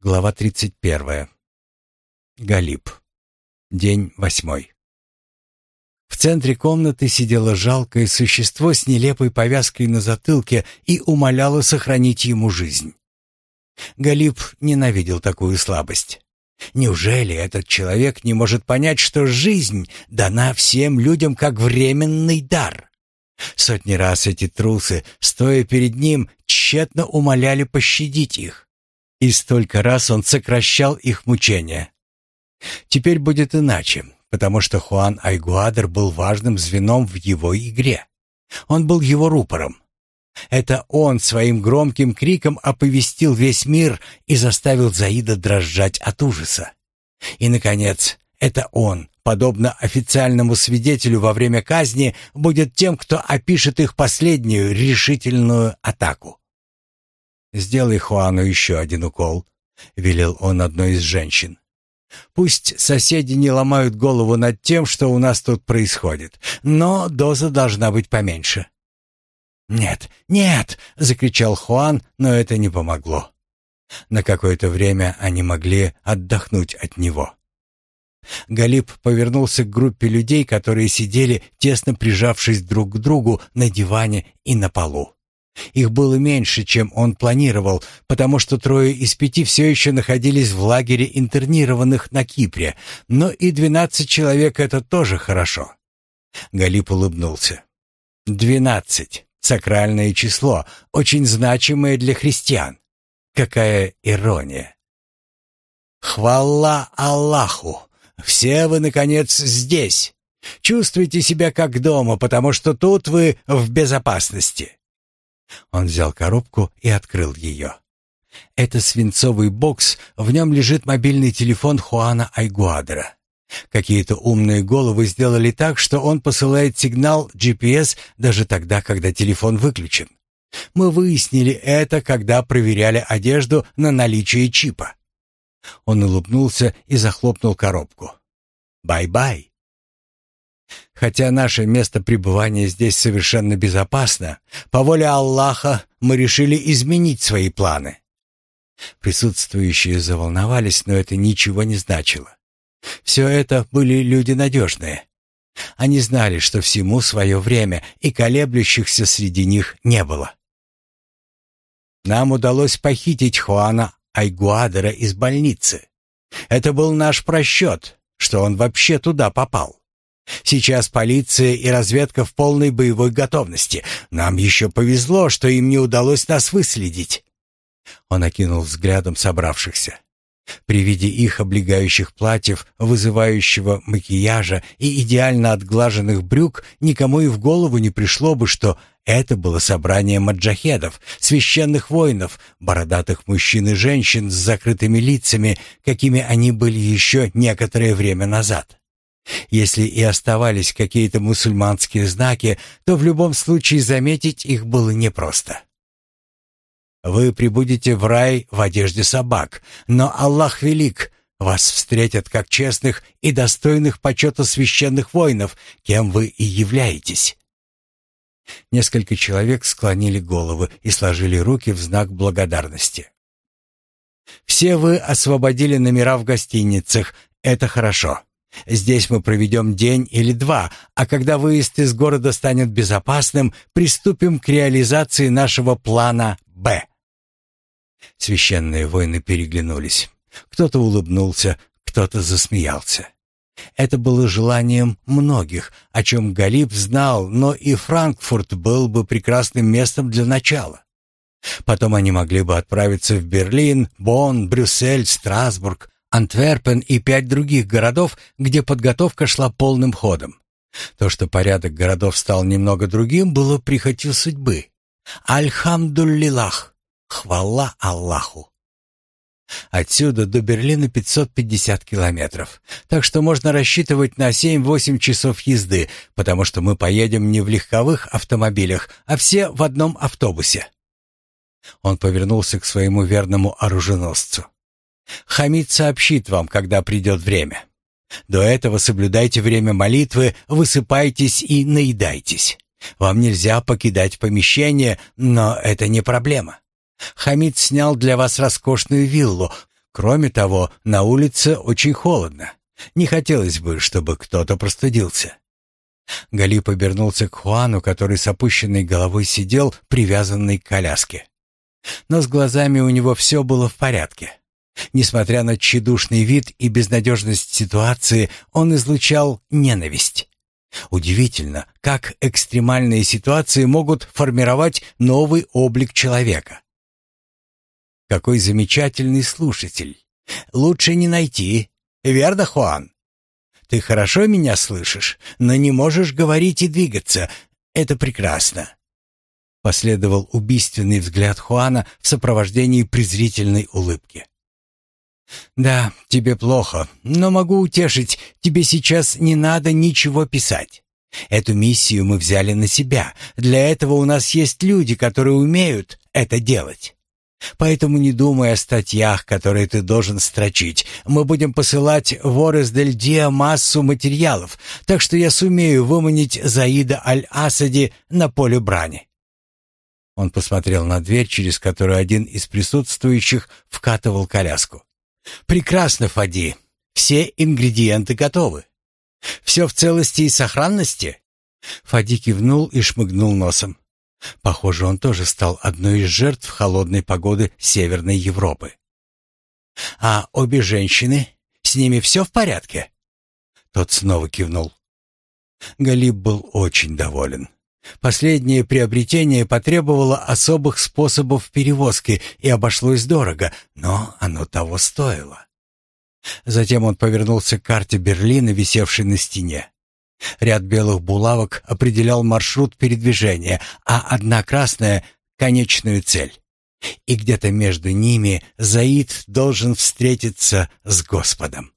Глава 31. Галип. День восьмой. В центре комнаты сидело жалкое существо с нелепой повязкой на затылке и умоляло сохранить ему жизнь. Галип ненавидел такую слабость. Неужели этот человек не может понять, что жизнь дана всем людям как временный дар? Сотни раз эти трусы, стоя перед ним, тщетно умоляли пощадить их. И столько раз он сокращал их мучения. Теперь будет иначе, потому что Хуан Айгуадер был важным звеном в его игре. Он был его рупором. Это он своим громким криком оповестил весь мир и заставил Заида дрожать от ужаса. И, наконец, это он, подобно официальному свидетелю во время казни, будет тем, кто опишет их последнюю решительную атаку. «Сделай Хуану еще один укол», — велел он одной из женщин. «Пусть соседи не ломают голову над тем, что у нас тут происходит, но доза должна быть поменьше». «Нет, нет!» — закричал Хуан, но это не помогло. На какое-то время они могли отдохнуть от него. Галип повернулся к группе людей, которые сидели, тесно прижавшись друг к другу на диване и на полу. Их было меньше, чем он планировал, потому что трое из пяти все еще находились в лагере интернированных на Кипре, но и двенадцать человек — это тоже хорошо. Галип улыбнулся. «Двенадцать. Сакральное число, очень значимое для христиан. Какая ирония!» «Хвала Аллаху! Все вы, наконец, здесь! Чувствуйте себя как дома, потому что тут вы в безопасности!» Он взял коробку и открыл ее. Это свинцовый бокс, в нем лежит мобильный телефон Хуана Айгуадера. Какие-то умные головы сделали так, что он посылает сигнал GPS даже тогда, когда телефон выключен. Мы выяснили это, когда проверяли одежду на наличие чипа. Он улыбнулся и захлопнул коробку. «Bye-bye». Хотя наше место пребывания здесь совершенно безопасно, по воле Аллаха мы решили изменить свои планы. Присутствующие заволновались, но это ничего не значило. Все это были люди надежные. Они знали, что всему свое время, и колеблющихся среди них не было. Нам удалось похитить Хуана Айгуадера из больницы. Это был наш просчет, что он вообще туда попал. Сейчас полиция и разведка в полной боевой готовности. Нам еще повезло, что им не удалось нас выследить». Он окинул взглядом собравшихся. При виде их облегающих платьев, вызывающего макияжа и идеально отглаженных брюк, никому и в голову не пришло бы, что это было собрание маджахедов, священных воинов, бородатых мужчин и женщин с закрытыми лицами, какими они были еще некоторое время назад. Если и оставались какие-то мусульманские знаки, то в любом случае заметить их было непросто. Вы прибудете в рай в одежде собак, но Аллах велик, вас встретят как честных и достойных почета священных воинов, кем вы и являетесь. Несколько человек склонили головы и сложили руки в знак благодарности. Все вы освободили номера в гостиницах, это хорошо. Здесь мы проведем день или два, а когда выезд из города станет безопасным, приступим к реализации нашего плана «Б». Священные воины переглянулись. Кто-то улыбнулся, кто-то засмеялся. Это было желанием многих, о чем Галип знал, но и Франкфурт был бы прекрасным местом для начала. Потом они могли бы отправиться в Берлин, Бонн, Брюссель, Страсбург, Антверпен и пять других городов, где подготовка шла полным ходом. То, что порядок городов стал немного другим, было прихотью судьбы. Альхамдуллилах! Хвала Аллаху! Отсюда до Берлина 550 километров, так что можно рассчитывать на 7-8 часов езды, потому что мы поедем не в легковых автомобилях, а все в одном автобусе. Он повернулся к своему верному оруженосцу. Хамид сообщит вам, когда придет время. До этого соблюдайте время молитвы, высыпайтесь и наедайтесь. Вам нельзя покидать помещение, но это не проблема. Хамид снял для вас роскошную виллу, Кроме того, на улице очень холодно. Не хотелось бы, чтобы кто-то простудился. Гали повернулся к Хуану, который с опущенной головой сидел, привязанный к коляске. Но с глазами у него все было в порядке. Несмотря на тщедушный вид и безнадежность ситуации, он излучал ненависть. Удивительно, как экстремальные ситуации могут формировать новый облик человека. Какой замечательный слушатель. Лучше не найти. Верно, Хуан? Ты хорошо меня слышишь, но не можешь говорить и двигаться. Это прекрасно. Последовал убийственный взгляд Хуана в сопровождении презрительной улыбки. «Да, тебе плохо, но могу утешить, тебе сейчас не надо ничего писать. Эту миссию мы взяли на себя. Для этого у нас есть люди, которые умеют это делать. Поэтому не думай о статьях, которые ты должен строчить. Мы будем посылать в Орес-дель-Диа массу материалов, так что я сумею выманить Заида Аль-Асади на поле брани». Он посмотрел на дверь, через которую один из присутствующих вкатывал коляску. «Прекрасно, Фади. Все ингредиенты готовы. Все в целости и сохранности?» Фади кивнул и шмыгнул носом. Похоже, он тоже стал одной из жертв холодной погоды Северной Европы. «А обе женщины? С ними все в порядке?» Тот снова кивнул. Галиб был очень доволен. Последнее приобретение потребовало особых способов перевозки и обошлось дорого, но оно того стоило. Затем он повернулся к карте Берлина, висевшей на стене. Ряд белых булавок определял маршрут передвижения, а одна красная — конечную цель. И где-то между ними Заид должен встретиться с Господом.